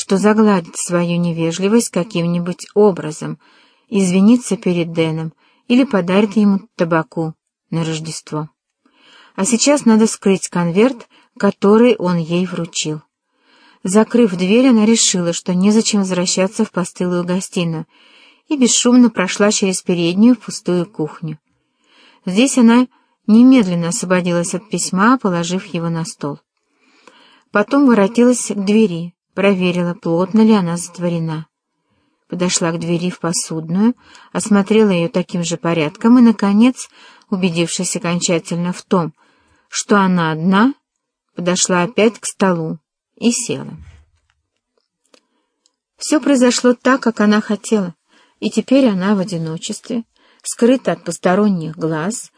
что загладит свою невежливость каким-нибудь образом, извинится перед Дэном или подарит ему табаку на Рождество. А сейчас надо скрыть конверт, который он ей вручил. Закрыв дверь, она решила, что незачем возвращаться в постылую гостиную, и бесшумно прошла через переднюю в пустую кухню. Здесь она немедленно освободилась от письма, положив его на стол. Потом воротилась к двери, проверила, плотно ли она затворена. Подошла к двери в посудную, осмотрела ее таким же порядком и, наконец, убедившись окончательно в том, что она одна, подошла опять к столу и села. Все произошло так, как она хотела, и теперь она в одиночестве, скрыта от посторонних глаз,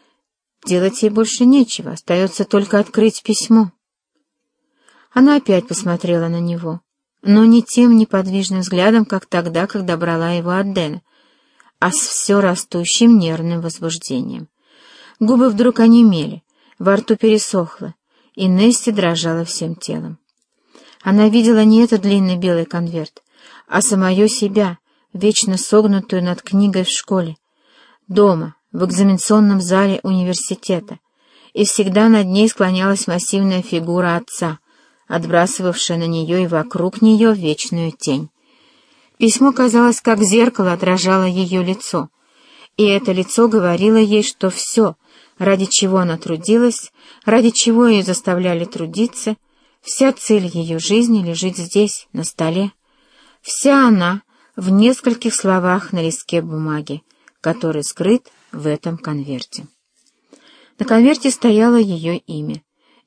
делать ей больше нечего, остается только открыть письмо. Она опять посмотрела на него, но не тем неподвижным взглядом, как тогда, когда брала его от Дэна, а с все растущим нервным возбуждением. Губы вдруг онемели, во рту пересохло, и Несси дрожала всем телом. Она видела не этот длинный белый конверт, а самое себя, вечно согнутую над книгой в школе, дома, в экзаменационном зале университета, и всегда над ней склонялась массивная фигура отца, отбрасывавшая на нее и вокруг нее вечную тень. Письмо, казалось, как зеркало отражало ее лицо, и это лицо говорило ей, что все, ради чего она трудилась, ради чего ее заставляли трудиться, вся цель ее жизни лежит здесь, на столе. Вся она в нескольких словах на листке бумаги, который скрыт в этом конверте. На конверте стояло ее имя.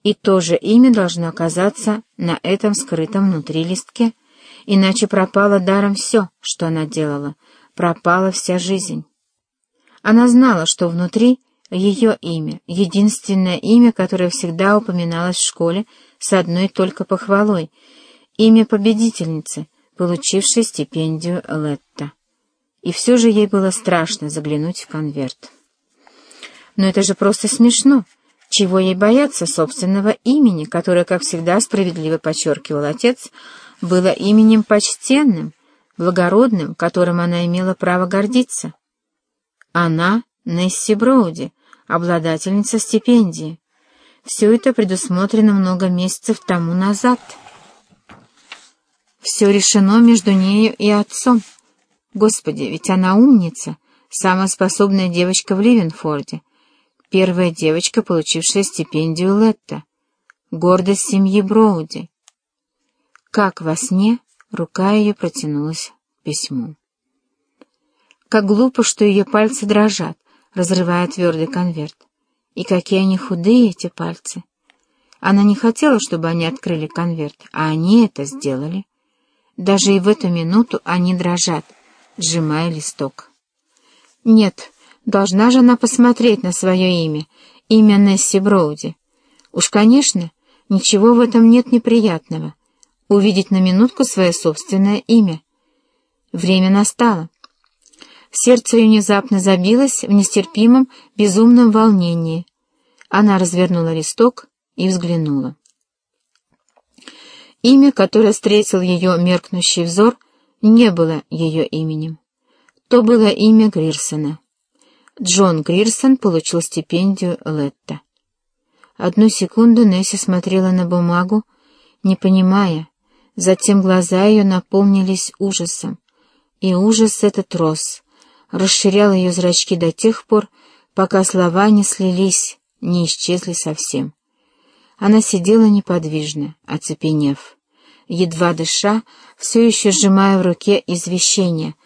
И то же имя должно оказаться на этом скрытом внутри листке, иначе пропало даром все, что она делала, пропала вся жизнь. Она знала, что внутри ее имя, единственное имя, которое всегда упоминалось в школе с одной только похвалой, имя победительницы, получившей стипендию Летта. И все же ей было страшно заглянуть в конверт. Но это же просто смешно. Чего ей бояться собственного имени, которое, как всегда справедливо подчеркивал отец, было именем почтенным, благородным, которым она имела право гордиться. Она — Несси Броуди, обладательница стипендии. Все это предусмотрено много месяцев тому назад. Все решено между нею и отцом. Господи, ведь она умница, самая способная девочка в Ливенфорде — первая девочка, получившая стипендию Летта, гордость семьи Броуди. Как во сне рука ее протянулась к письму. Как глупо, что ее пальцы дрожат, разрывая твердый конверт. И какие они худые, эти пальцы. Она не хотела, чтобы они открыли конверт, а они это сделали. Даже и в эту минуту они дрожат, сжимая листок. Нет, Должна же она посмотреть на свое имя, имя Несси Броуди. Уж, конечно, ничего в этом нет неприятного. Увидеть на минутку свое собственное имя. Время настало. Сердце ее внезапно забилось в нестерпимом, безумном волнении. Она развернула листок и взглянула. Имя, которое встретил ее меркнущий взор, не было ее именем. То было имя Грирсона. Джон Грирсон получил стипендию Летта. Одну секунду Несси смотрела на бумагу, не понимая, затем глаза ее наполнились ужасом, и ужас этот рос, расширял ее зрачки до тех пор, пока слова не слились, не исчезли совсем. Она сидела неподвижно, оцепенев, едва дыша, все еще сжимая в руке извещение —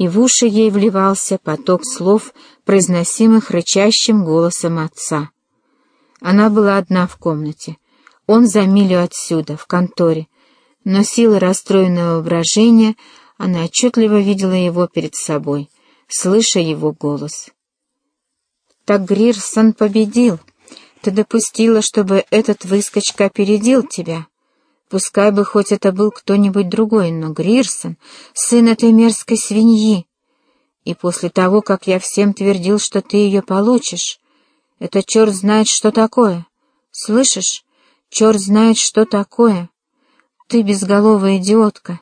и в уши ей вливался поток слов, произносимых рычащим голосом отца. Она была одна в комнате, он за милю отсюда, в конторе, но силой расстроенного воображения она отчетливо видела его перед собой, слыша его голос. «Так Грирсон победил. Ты допустила, чтобы этот выскочка опередил тебя. Пускай бы хоть это был кто-нибудь другой, но Грирсон — сын этой мерзкой свиньи. И после того, как я всем твердил, что ты ее получишь, это черт знает, что такое. Слышишь? Черт знает, что такое. ты безголовая идиотка!»